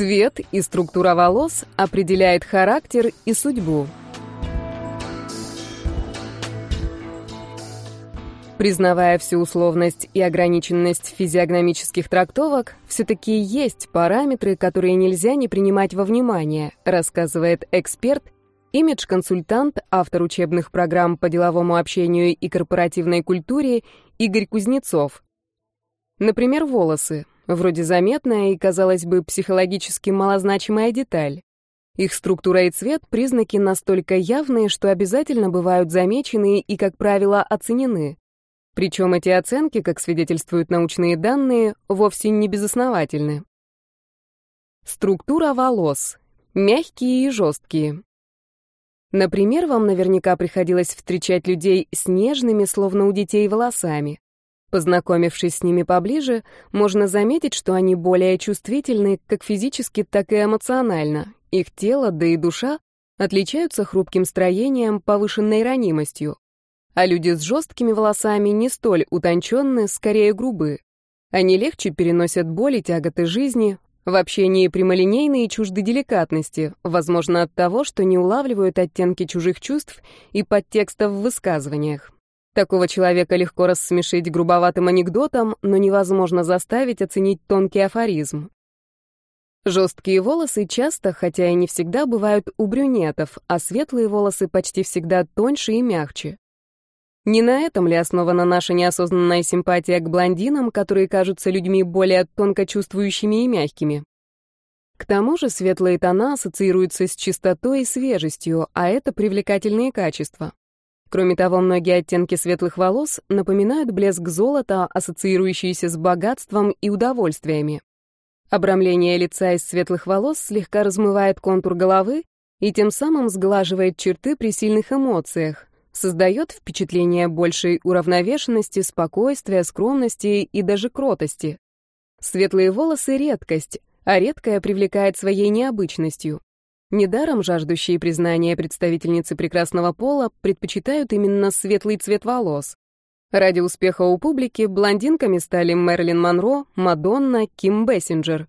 Цвет и структура волос определяет характер и судьбу. Признавая всю условность и ограниченность физиогномических трактовок, все-таки есть параметры, которые нельзя не принимать во внимание, рассказывает эксперт, имидж-консультант, автор учебных программ по деловому общению и корпоративной культуре Игорь Кузнецов. Например, волосы. Вроде заметная и, казалось бы, психологически малозначимая деталь. Их структура и цвет — признаки настолько явные, что обязательно бывают замечены и, как правило, оценены. Причем эти оценки, как свидетельствуют научные данные, вовсе не безосновательны. Структура волос. Мягкие и жесткие. Например, вам наверняка приходилось встречать людей с нежными, словно у детей, волосами. Познакомившись с ними поближе, можно заметить, что они более чувствительны как физически, так и эмоционально. Их тело, да и душа отличаются хрупким строением, повышенной ранимостью а люди с жесткими волосами не столь утонченны, скорее грубы. Они легче переносят боль и тяготы жизни, в общении прямолинейны и чужды деликатности, возможно, от того, что не улавливают оттенки чужих чувств и подтекстов в высказываниях. Такого человека легко рассмешить грубоватым анекдотом, но невозможно заставить оценить тонкий афоризм. Жесткие волосы часто, хотя и не всегда, бывают у брюнетов, а светлые волосы почти всегда тоньше и мягче. Не на этом ли основана наша неосознанная симпатия к блондинам, которые кажутся людьми более тонко чувствующими и мягкими? К тому же светлые тона ассоциируются с чистотой и свежестью, а это привлекательные качества. Кроме того, многие оттенки светлых волос напоминают блеск золота, ассоциирующийся с богатством и удовольствиями. Обрамление лица из светлых волос слегка размывает контур головы и тем самым сглаживает черты при сильных эмоциях, создает впечатление большей уравновешенности, спокойствия, скромности и даже кротости. Светлые волосы — редкость, а редкое привлекает своей необычностью. Недаром жаждущие признания представительницы прекрасного пола предпочитают именно светлый цвет волос. Ради успеха у публики блондинками стали Мэрилин Монро, Мадонна, Ким Бессинджер.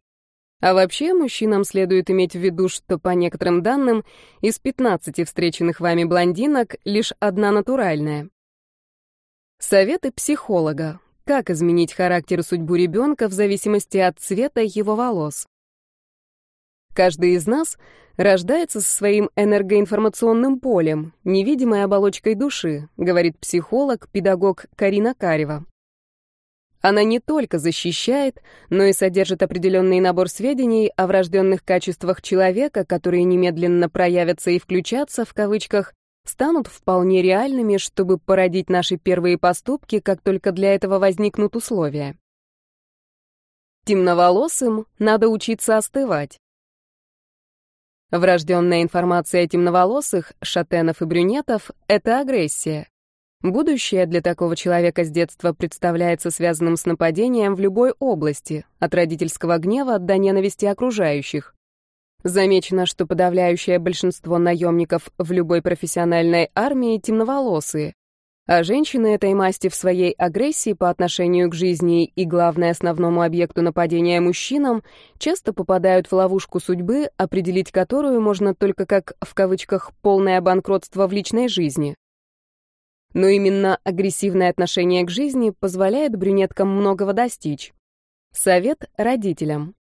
А вообще, мужчинам следует иметь в виду, что, по некоторым данным, из 15 встреченных вами блондинок лишь одна натуральная. Советы психолога. Как изменить характер и судьбу ребенка в зависимости от цвета его волос? Каждый из нас рождается со своим энергоинформационным полем, невидимой оболочкой души, говорит психолог, педагог Карина Карева. Она не только защищает, но и содержит определенный набор сведений о врожденных качествах человека, которые немедленно проявятся и включатся, в кавычках, станут вполне реальными, чтобы породить наши первые поступки, как только для этого возникнут условия. Темноволосым надо учиться остывать. Врожденная информация темноволосых, шатенов и брюнетов — это агрессия. Будущее для такого человека с детства представляется связанным с нападением в любой области, от родительского гнева до ненависти окружающих. Замечено, что подавляющее большинство наемников в любой профессиональной армии темноволосые, а женщины этой масти в своей агрессии по отношению к жизни и, главное, основному объекту нападения мужчинам, часто попадают в ловушку судьбы, определить которую можно только как, в кавычках, «полное банкротство в личной жизни». Но именно агрессивное отношение к жизни позволяет брюнеткам многого достичь. Совет родителям.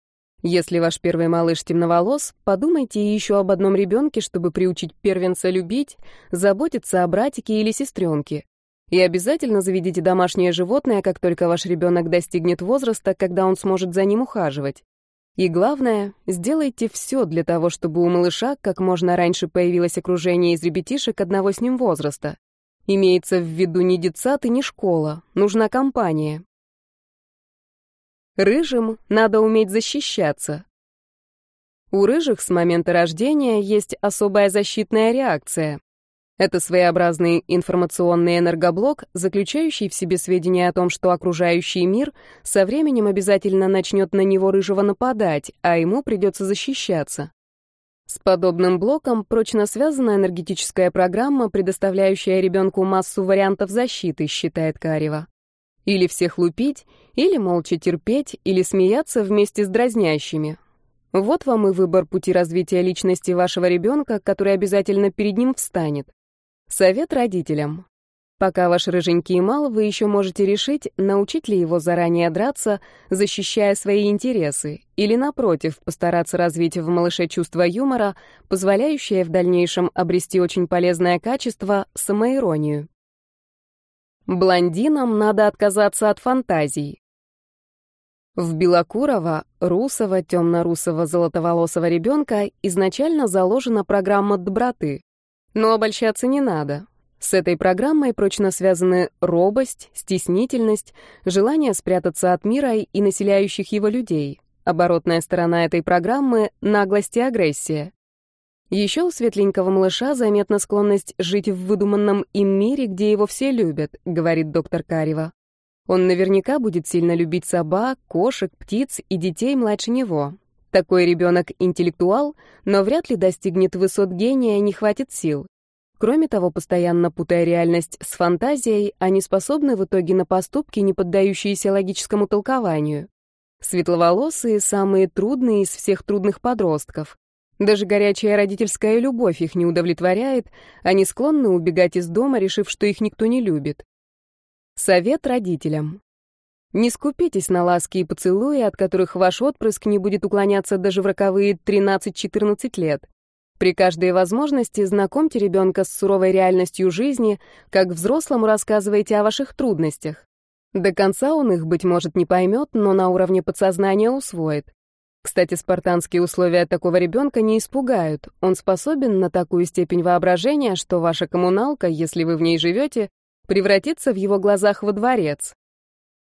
Если ваш первый малыш темноволос, подумайте еще об одном ребенке, чтобы приучить первенца любить, заботиться о братике или сестренке. И обязательно заведите домашнее животное, как только ваш ребенок достигнет возраста, когда он сможет за ним ухаживать. И главное, сделайте все для того, чтобы у малыша как можно раньше появилось окружение из ребятишек одного с ним возраста. Имеется в виду не детсад и не школа, нужна компания. Рыжим надо уметь защищаться. У рыжих с момента рождения есть особая защитная реакция. Это своеобразный информационный энергоблок, заключающий в себе сведения о том, что окружающий мир со временем обязательно начнет на него рыжего нападать, а ему придется защищаться. С подобным блоком прочно связана энергетическая программа, предоставляющая ребенку массу вариантов защиты, считает Карева. Или всех лупить, или молча терпеть, или смеяться вместе с дразнящими. Вот вам и выбор пути развития личности вашего ребенка, который обязательно перед ним встанет. Совет родителям. Пока ваш рыженький мал, вы еще можете решить, научить ли его заранее драться, защищая свои интересы, или, напротив, постараться развить в малыше чувство юмора, позволяющее в дальнейшем обрести очень полезное качество — самоиронию. Блондинам надо отказаться от фантазий. В белокурого, русого, темно-русого, золотоволосого ребенка изначально заложена программа доброты. Но обольщаться не надо. С этой программой прочно связаны робость, стеснительность, желание спрятаться от мира и населяющих его людей. Оборотная сторона этой программы — наглость и агрессия. Еще у светленького малыша заметна склонность жить в выдуманном им мире, где его все любят, говорит доктор Карева. Он наверняка будет сильно любить собак, кошек, птиц и детей младше него. Такой ребенок интеллектуал, но вряд ли достигнет высот гения и не хватит сил. Кроме того, постоянно путая реальность с фантазией, они способны в итоге на поступки, не поддающиеся логическому толкованию. Светловолосые — самые трудные из всех трудных подростков. Даже горячая родительская любовь их не удовлетворяет, они склонны убегать из дома, решив, что их никто не любит. Совет родителям. Не скупитесь на ласки и поцелуи, от которых ваш отпрыск не будет уклоняться даже в роковые 13-14 лет. При каждой возможности знакомьте ребенка с суровой реальностью жизни, как взрослому рассказывайте о ваших трудностях. До конца он их, быть может, не поймет, но на уровне подсознания усвоит. Кстати, спартанские условия такого ребенка не испугают. Он способен на такую степень воображения, что ваша коммуналка, если вы в ней живете, превратится в его глазах во дворец.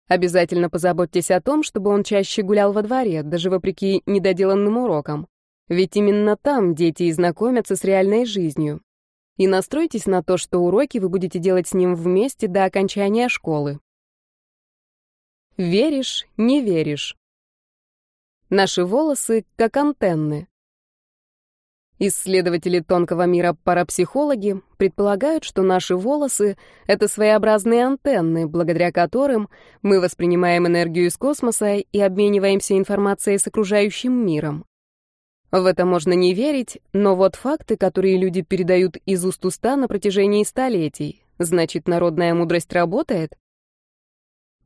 Обязательно позаботьтесь о том, чтобы он чаще гулял во дворе, даже вопреки недоделанным урокам. Ведь именно там дети и знакомятся с реальной жизнью. И настройтесь на то, что уроки вы будете делать с ним вместе до окончания школы. Веришь, не веришь. Наши волосы как антенны. Исследователи тонкого мира парапсихологи предполагают, что наши волосы — это своеобразные антенны, благодаря которым мы воспринимаем энергию из космоса и обмениваемся информацией с окружающим миром. В это можно не верить, но вот факты, которые люди передают из уст уста на протяжении столетий. Значит, народная мудрость работает?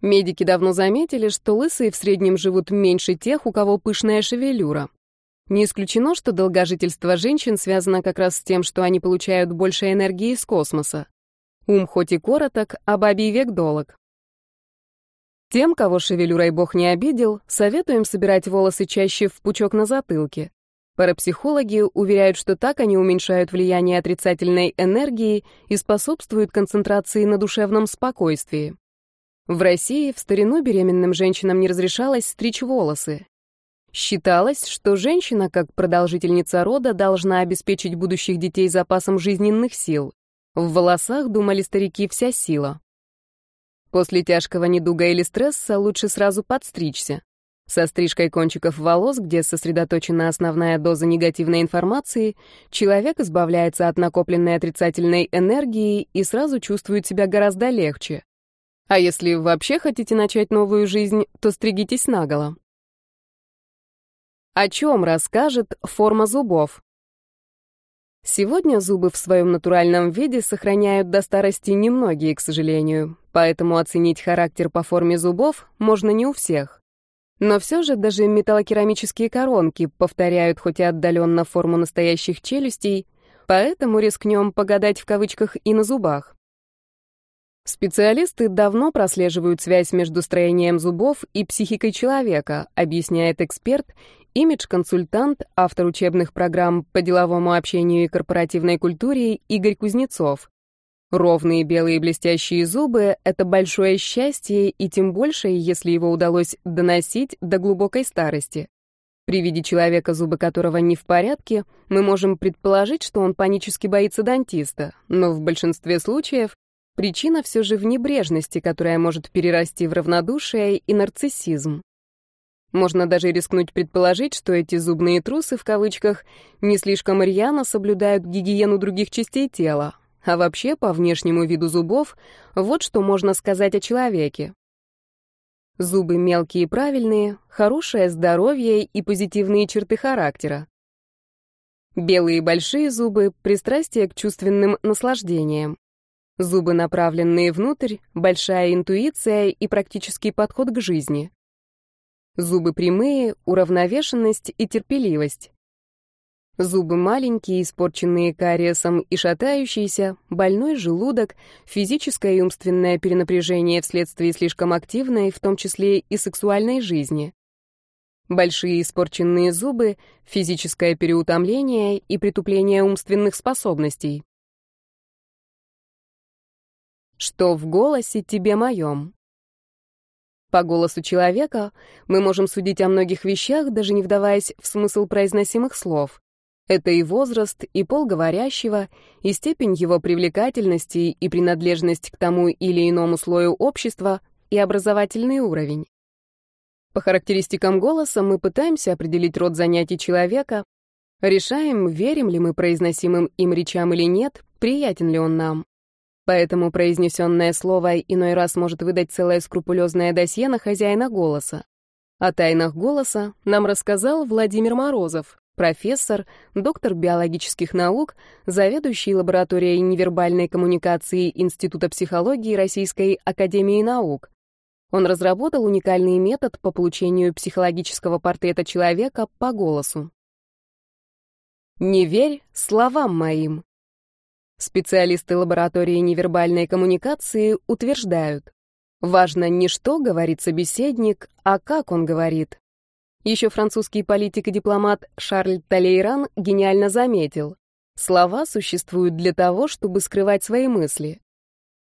Медики давно заметили, что лысые в среднем живут меньше тех, у кого пышная шевелюра. Не исключено, что долгожительство женщин связано как раз с тем, что они получают больше энергии из космоса. Ум хоть и короток, а бабий век долог. Тем, кого шевелюрой бог не обидел, советуем собирать волосы чаще в пучок на затылке. Парапсихологи уверяют, что так они уменьшают влияние отрицательной энергии и способствуют концентрации на душевном спокойствии. В России в старину беременным женщинам не разрешалось стричь волосы. Считалось, что женщина, как продолжительница рода, должна обеспечить будущих детей запасом жизненных сил. В волосах, думали старики, вся сила. После тяжкого недуга или стресса лучше сразу подстричься. Со стрижкой кончиков волос, где сосредоточена основная доза негативной информации, человек избавляется от накопленной отрицательной энергии и сразу чувствует себя гораздо легче. А если вообще хотите начать новую жизнь, то стригитесь наголо. О чем расскажет форма зубов? Сегодня зубы в своем натуральном виде сохраняют до старости немногие, к сожалению, поэтому оценить характер по форме зубов можно не у всех. Но все же даже металлокерамические коронки повторяют хоть и отдаленно форму настоящих челюстей, поэтому рискнем погадать в кавычках и на зубах. Специалисты давно прослеживают связь между строением зубов и психикой человека, объясняет эксперт, имидж-консультант, автор учебных программ по деловому общению и корпоративной культуре Игорь Кузнецов. Ровные белые блестящие зубы — это большое счастье, и тем больше, если его удалось доносить до глубокой старости. При виде человека, зубы которого не в порядке, мы можем предположить, что он панически боится дантиста, но в большинстве случаев Причина все же в небрежности, которая может перерасти в равнодушие и нарциссизм. Можно даже рискнуть предположить, что эти «зубные трусы» в кавычках не слишком рьяно соблюдают гигиену других частей тела. А вообще, по внешнему виду зубов, вот что можно сказать о человеке. Зубы мелкие и правильные, хорошее здоровье и позитивные черты характера. Белые большие зубы — пристрастие к чувственным наслаждениям. Зубы, направленные внутрь, большая интуиция и практический подход к жизни. Зубы прямые, уравновешенность и терпеливость. Зубы маленькие, испорченные кариесом и шатающиеся, больной желудок, физическое и умственное перенапряжение вследствие слишком активной, в том числе и сексуальной жизни. Большие испорченные зубы, физическое переутомление и притупление умственных способностей. Что в голосе тебе моем? По голосу человека мы можем судить о многих вещах, даже не вдаваясь в смысл произносимых слов. Это и возраст, и пол говорящего, и степень его привлекательности, и принадлежность к тому или иному слою общества, и образовательный уровень. По характеристикам голоса мы пытаемся определить род занятий человека, решаем, верим ли мы произносимым им речам или нет, приятен ли он нам. Поэтому произнесенное слово иной раз может выдать целое скрупулезное досье на хозяина голоса. О тайнах голоса нам рассказал Владимир Морозов, профессор, доктор биологических наук, заведующий лабораторией невербальной коммуникации Института психологии Российской академии наук. Он разработал уникальный метод по получению психологического портрета человека по голосу. «Не верь словам моим». Специалисты лаборатории невербальной коммуникации утверждают, важно не что говорит собеседник, а как он говорит. Еще французский политик и дипломат Шарль Талейран гениально заметил, слова существуют для того, чтобы скрывать свои мысли.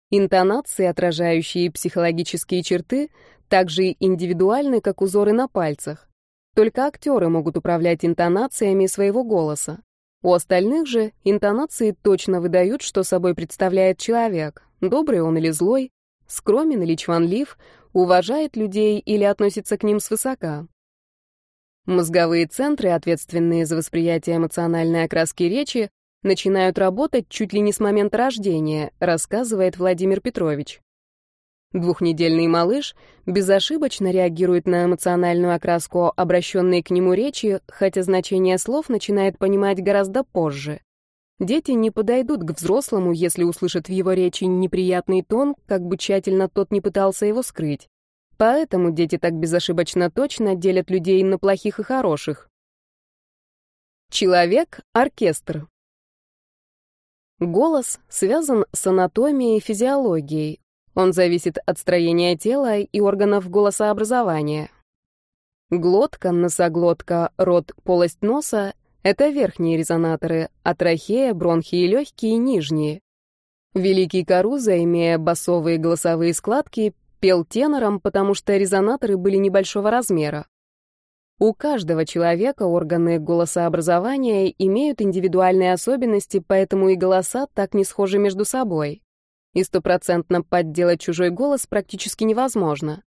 Интонации, отражающие психологические черты, также индивидуальны, как узоры на пальцах. Только актеры могут управлять интонациями своего голоса. У остальных же интонации точно выдают, что собой представляет человек, добрый он или злой, скромен или чванлив, уважает людей или относится к ним свысока. Мозговые центры, ответственные за восприятие эмоциональной окраски речи, начинают работать чуть ли не с момента рождения, рассказывает Владимир Петрович. Двухнедельный малыш безошибочно реагирует на эмоциональную окраску обращенной к нему речи, хотя значение слов начинает понимать гораздо позже. Дети не подойдут к взрослому, если услышат в его речи неприятный тон, как бы тщательно тот не пытался его скрыть. Поэтому дети так безошибочно точно делят людей на плохих и хороших. Человек — оркестр. Голос связан с анатомией и физиологией. Он зависит от строения тела и органов голосообразования. Глотка, носоглотка, рот, полость носа — это верхние резонаторы, а трахея, бронхи и легкие — нижние. Великий Каруза, имея басовые голосовые складки, Пел тенором, потому что резонаторы были небольшого размера. У каждого человека органы голосообразования имеют индивидуальные особенности, поэтому и голоса так не схожи между собой. И стопроцентно подделать чужой голос практически невозможно.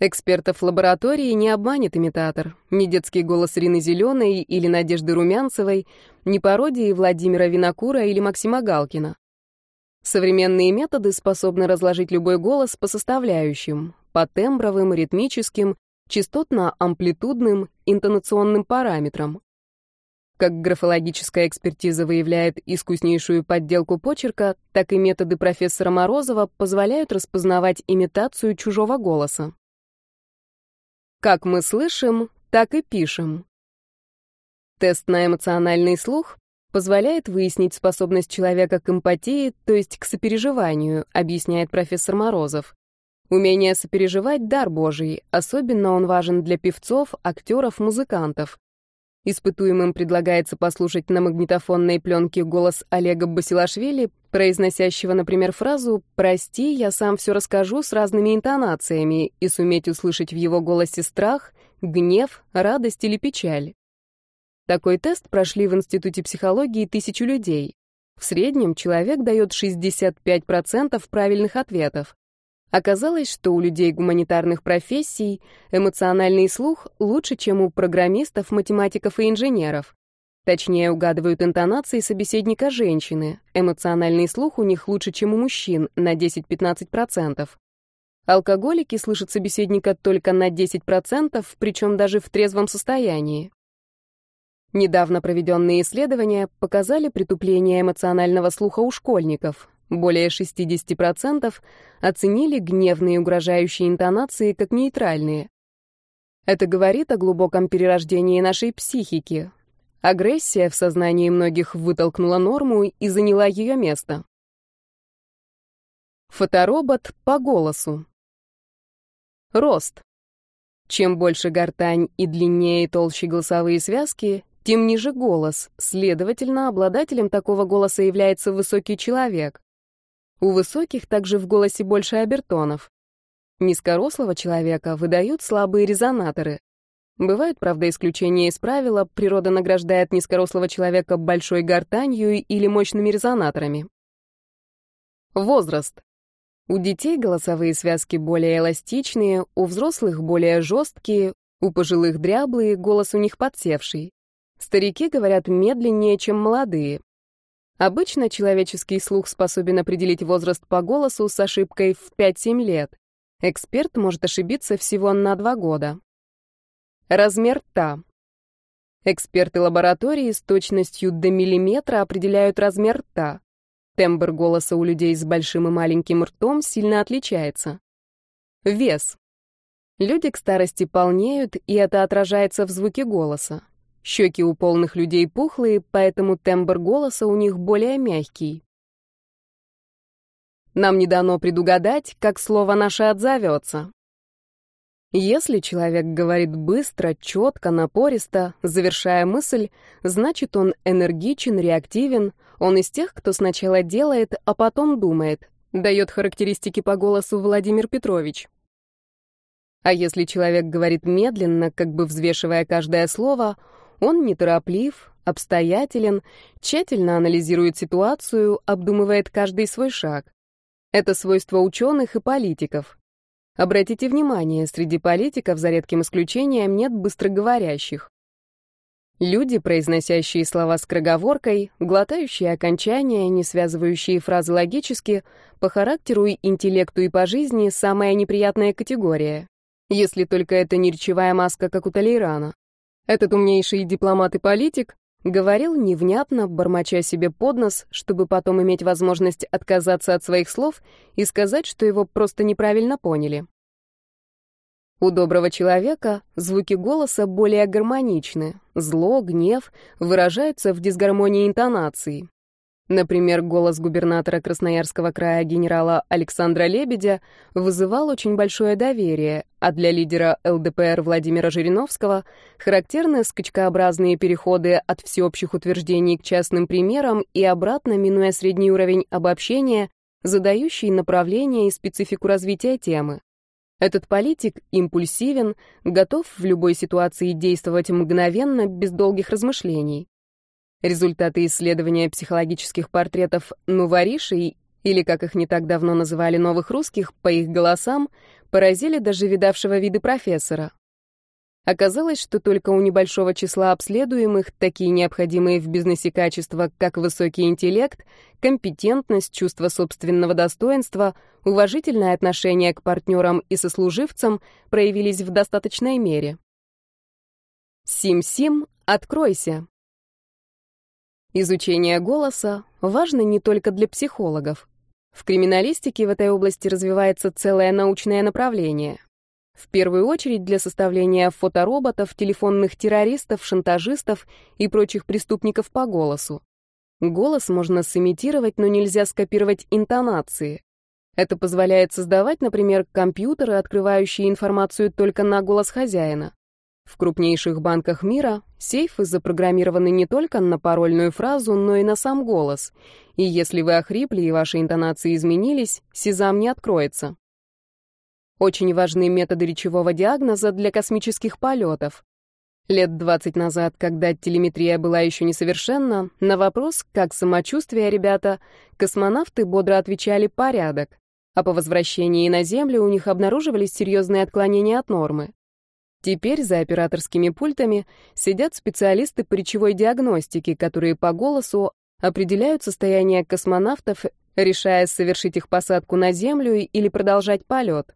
Экспертов лаборатории не обманет имитатор. Ни детский голос Рины Зеленой или Надежды Румянцевой, ни пародии Владимира Винокура или Максима Галкина. Современные методы способны разложить любой голос по составляющим, по тембровым, ритмическим, частотно-амплитудным, интонационным параметрам. Как графологическая экспертиза выявляет искуснейшую подделку почерка, так и методы профессора Морозова позволяют распознавать имитацию чужого голоса. Как мы слышим, так и пишем. Тест на эмоциональный слух позволяет выяснить способность человека к эмпатии, то есть к сопереживанию, объясняет профессор Морозов. Умение сопереживать — дар Божий, особенно он важен для певцов, актеров, музыкантов. Испытуемым предлагается послушать на магнитофонной пленке голос Олега Басилашвили, произносящего, например, фразу «Прости, я сам все расскажу» с разными интонациями и суметь услышать в его голосе страх, гнев, радость или печаль. Такой тест прошли в Институте психологии тысячу людей. В среднем человек дает 65% правильных ответов. Оказалось, что у людей гуманитарных профессий эмоциональный слух лучше, чем у программистов, математиков и инженеров. Точнее, угадывают интонации собеседника женщины. Эмоциональный слух у них лучше, чем у мужчин, на 10-15%. Алкоголики слышат собеседника только на 10%, причем даже в трезвом состоянии. Недавно проведенные исследования показали притупление эмоционального слуха у школьников. Более 60% оценили гневные угрожающие интонации как нейтральные. Это говорит о глубоком перерождении нашей психики. Агрессия в сознании многих вытолкнула норму и заняла ее место. Фоторобот по голосу. Рост. Чем больше гортань и длиннее и толще голосовые связки, тем ниже голос. Следовательно, обладателем такого голоса является высокий человек. У высоких также в голосе больше обертонов. Низкорослого человека выдают слабые резонаторы. Бывают, правда, исключения из правила, природа награждает низкорослого человека большой гортанью или мощными резонаторами. Возраст. У детей голосовые связки более эластичные, у взрослых более жесткие, у пожилых дряблые, голос у них подсевший. Старики говорят медленнее, чем молодые. Обычно человеческий слух способен определить возраст по голосу с ошибкой в 5-7 лет. Эксперт может ошибиться всего на 2 года. Размер рта. Эксперты лаборатории с точностью до миллиметра определяют размер рта. Тембр голоса у людей с большим и маленьким ртом сильно отличается. Вес. Люди к старости полнеют, и это отражается в звуке голоса. Щеки у полных людей пухлые, поэтому тембр голоса у них более мягкий. Нам не дано предугадать, как слово наше отзовется. Если человек говорит быстро, четко, напористо, завершая мысль, значит он энергичен, реактивен, он из тех, кто сначала делает, а потом думает, дает характеристики по голосу Владимир Петрович. А если человек говорит медленно, как бы взвешивая каждое слово, он нетороплив, обстоятелен, тщательно анализирует ситуацию, обдумывает каждый свой шаг. Это свойство ученых и политиков. Обратите внимание, среди политиков, за редким исключением, нет быстроговорящих. Люди, произносящие слова скороговоркой, глотающие окончания, не связывающие фразы логически, по характеру и интеллекту и по жизни самая неприятная категория. Если только это не речевая маска, как у Толейрана. Этот умнейший дипломат и политик говорил невнятно, бормоча себе под нос, чтобы потом иметь возможность отказаться от своих слов и сказать, что его просто неправильно поняли. У доброго человека звуки голоса более гармоничны. Зло, гнев выражаются в дисгармонии интонации. Например, голос губернатора Красноярского края генерала Александра Лебедя вызывал очень большое доверие, а для лидера ЛДПР Владимира Жириновского характерны скачкообразные переходы от всеобщих утверждений к частным примерам и обратно, минуя средний уровень обобщения, задающий направление и специфику развития темы. Этот политик импульсивен, готов в любой ситуации действовать мгновенно, без долгих размышлений. Результаты исследования психологических портретов нуворишей, или, как их не так давно называли, новых русских, по их голосам, поразили даже видавшего виды профессора. Оказалось, что только у небольшого числа обследуемых такие необходимые в бизнесе качества, как высокий интеллект, компетентность, чувство собственного достоинства, уважительное отношение к партнерам и сослуживцам проявились в достаточной мере. Сим-Сим, откройся. Изучение голоса важно не только для психологов. В криминалистике в этой области развивается целое научное направление. В первую очередь для составления фотороботов, телефонных террористов, шантажистов и прочих преступников по голосу. Голос можно сымитировать, но нельзя скопировать интонации. Это позволяет создавать, например, компьютеры, открывающие информацию только на голос хозяина. В крупнейших банках мира сейфы запрограммированы не только на парольную фразу, но и на сам голос. И если вы охрипли и ваши интонации изменились, сезам не откроется. Очень важны методы речевого диагноза для космических полетов. Лет 20 назад, когда телеметрия была еще несовершенна, на вопрос «Как самочувствие, ребята?», космонавты бодро отвечали «Порядок», а по возвращении на Землю у них обнаруживались серьезные отклонения от нормы. Теперь за операторскими пультами сидят специалисты по речевой диагностике, которые по голосу определяют состояние космонавтов, решая совершить их посадку на Землю или продолжать полет.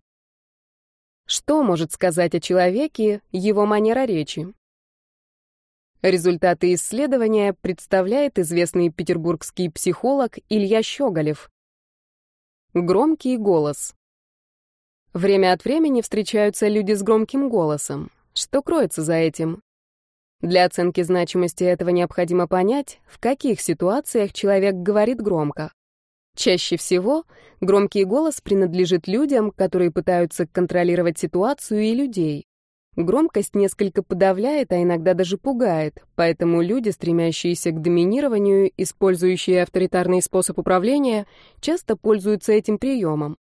Что может сказать о человеке его манера речи? Результаты исследования представляет известный петербургский психолог Илья Щеголев. Громкий голос. Время от времени встречаются люди с громким голосом. Что кроется за этим? Для оценки значимости этого необходимо понять, в каких ситуациях человек говорит громко. Чаще всего громкий голос принадлежит людям, которые пытаются контролировать ситуацию и людей. Громкость несколько подавляет, а иногда даже пугает, поэтому люди, стремящиеся к доминированию, использующие авторитарный способ управления, часто пользуются этим приемом.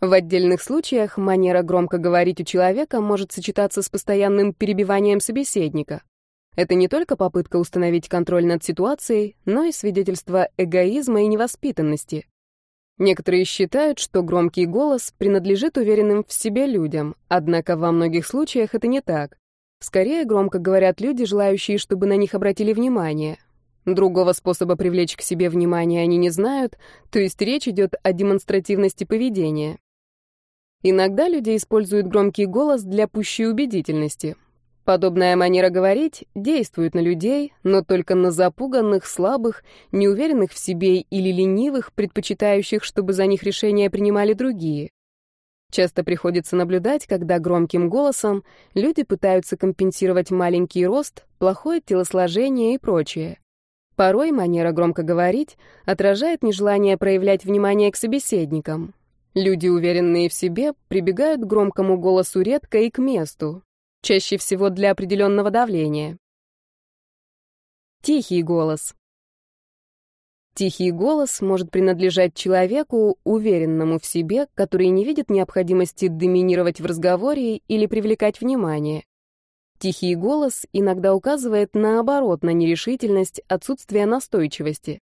В отдельных случаях манера громко говорить у человека может сочетаться с постоянным перебиванием собеседника. Это не только попытка установить контроль над ситуацией, но и свидетельство эгоизма и невоспитанности. Некоторые считают, что громкий голос принадлежит уверенным в себе людям, однако во многих случаях это не так. Скорее громко говорят люди, желающие, чтобы на них обратили внимание. Другого способа привлечь к себе внимание они не знают, то есть речь идет о демонстративности поведения. Иногда люди используют громкий голос для пущей убедительности. Подобная манера говорить действует на людей, но только на запуганных, слабых, неуверенных в себе или ленивых, предпочитающих, чтобы за них решения принимали другие. Часто приходится наблюдать, когда громким голосом люди пытаются компенсировать маленький рост, плохое телосложение и прочее. Порой манера громко говорить отражает нежелание проявлять внимание к собеседникам. Люди, уверенные в себе, прибегают к громкому голосу редко и к месту, чаще всего для определенного давления. Тихий голос. Тихий голос может принадлежать человеку, уверенному в себе, который не видит необходимости доминировать в разговоре или привлекать внимание. Тихий голос иногда указывает наоборот на нерешительность, отсутствие настойчивости.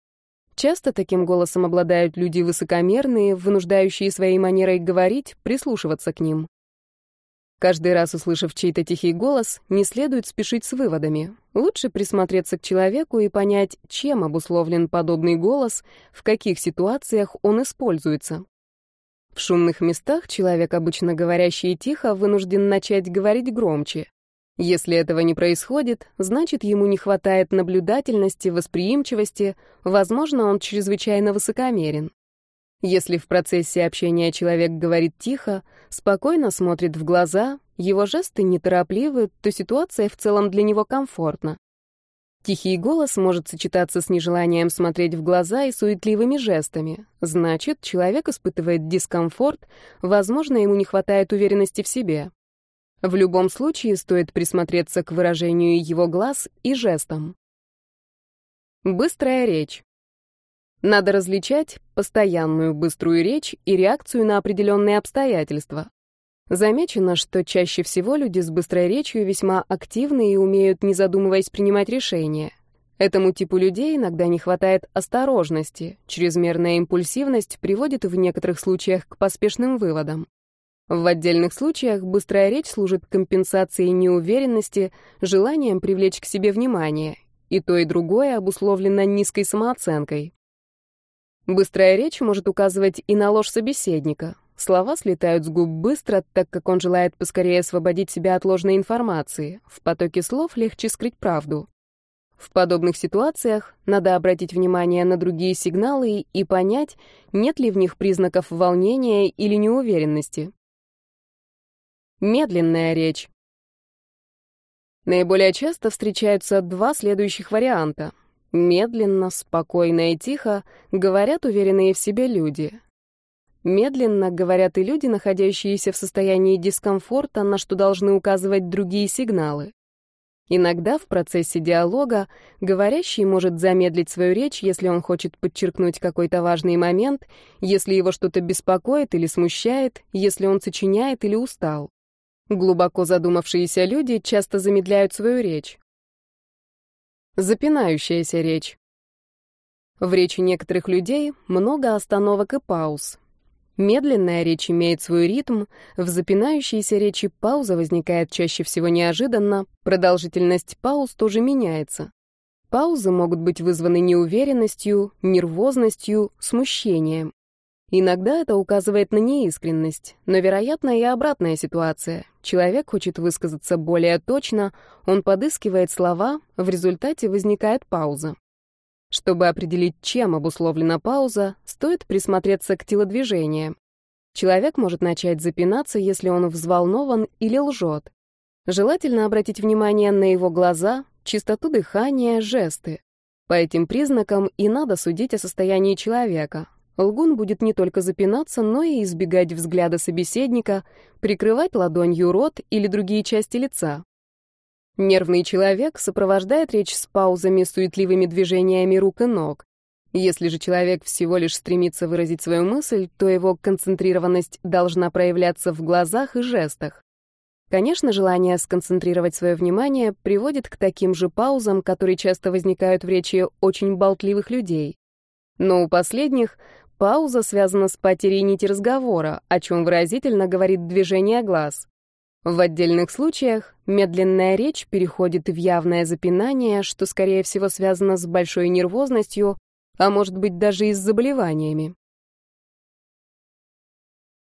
Часто таким голосом обладают люди высокомерные, вынуждающие своей манерой говорить, прислушиваться к ним. Каждый раз, услышав чей-то тихий голос, не следует спешить с выводами. Лучше присмотреться к человеку и понять, чем обусловлен подобный голос, в каких ситуациях он используется. В шумных местах человек, обычно говорящий тихо, вынужден начать говорить громче. Если этого не происходит, значит, ему не хватает наблюдательности, восприимчивости, возможно, он чрезвычайно высокомерен. Если в процессе общения человек говорит тихо, спокойно смотрит в глаза, его жесты неторопливы, то ситуация в целом для него комфортна. Тихий голос может сочетаться с нежеланием смотреть в глаза и суетливыми жестами. Значит, человек испытывает дискомфорт, возможно, ему не хватает уверенности в себе. В любом случае стоит присмотреться к выражению его глаз и жестам. Быстрая речь. Надо различать постоянную быструю речь и реакцию на определенные обстоятельства. Замечено, что чаще всего люди с быстрой речью весьма активны и умеют, не задумываясь, принимать решения. Этому типу людей иногда не хватает осторожности. Чрезмерная импульсивность приводит в некоторых случаях к поспешным выводам. В отдельных случаях быстрая речь служит компенсацией неуверенности, желанием привлечь к себе внимание. И то, и другое обусловлено низкой самооценкой. Быстрая речь может указывать и на ложь собеседника. Слова слетают с губ быстро, так как он желает поскорее освободить себя от ложной информации. В потоке слов легче скрыть правду. В подобных ситуациях надо обратить внимание на другие сигналы и понять, нет ли в них признаков волнения или неуверенности. Медленная речь. Наиболее часто встречаются два следующих варианта. Медленно, спокойно и тихо говорят уверенные в себе люди. Медленно говорят и люди, находящиеся в состоянии дискомфорта, на что должны указывать другие сигналы. Иногда в процессе диалога говорящий может замедлить свою речь, если он хочет подчеркнуть какой-то важный момент, если его что-то беспокоит или смущает, если он сочиняет или устал. Глубоко задумавшиеся люди часто замедляют свою речь. Запинающаяся речь. В речи некоторых людей много остановок и пауз. Медленная речь имеет свой ритм, в запинающейся речи пауза возникает чаще всего неожиданно, продолжительность пауз тоже меняется. Паузы могут быть вызваны неуверенностью, нервозностью, смущением. Иногда это указывает на неискренность, но, вероятно, и обратная ситуация. Человек хочет высказаться более точно, он подыскивает слова, в результате возникает пауза. Чтобы определить, чем обусловлена пауза, стоит присмотреться к телодвижениям. Человек может начать запинаться, если он взволнован или лжет. Желательно обратить внимание на его глаза, чистоту дыхания, жесты. По этим признакам и надо судить о состоянии человека. Лгун будет не только запинаться, но и избегать взгляда собеседника, прикрывать ладонью рот или другие части лица. Нервный человек сопровождает речь с паузами, суетливыми движениями рук и ног. Если же человек всего лишь стремится выразить свою мысль, то его концентрированность должна проявляться в глазах и жестах. Конечно, желание сконцентрировать свое внимание приводит к таким же паузам, которые часто возникают в речи очень болтливых людей. Но у последних пауза связана с потерей нити разговора, о чем выразительно говорит движение глаз. В отдельных случаях медленная речь переходит в явное запинание, что, скорее всего, связано с большой нервозностью, а может быть даже и с заболеваниями.